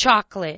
chocolate.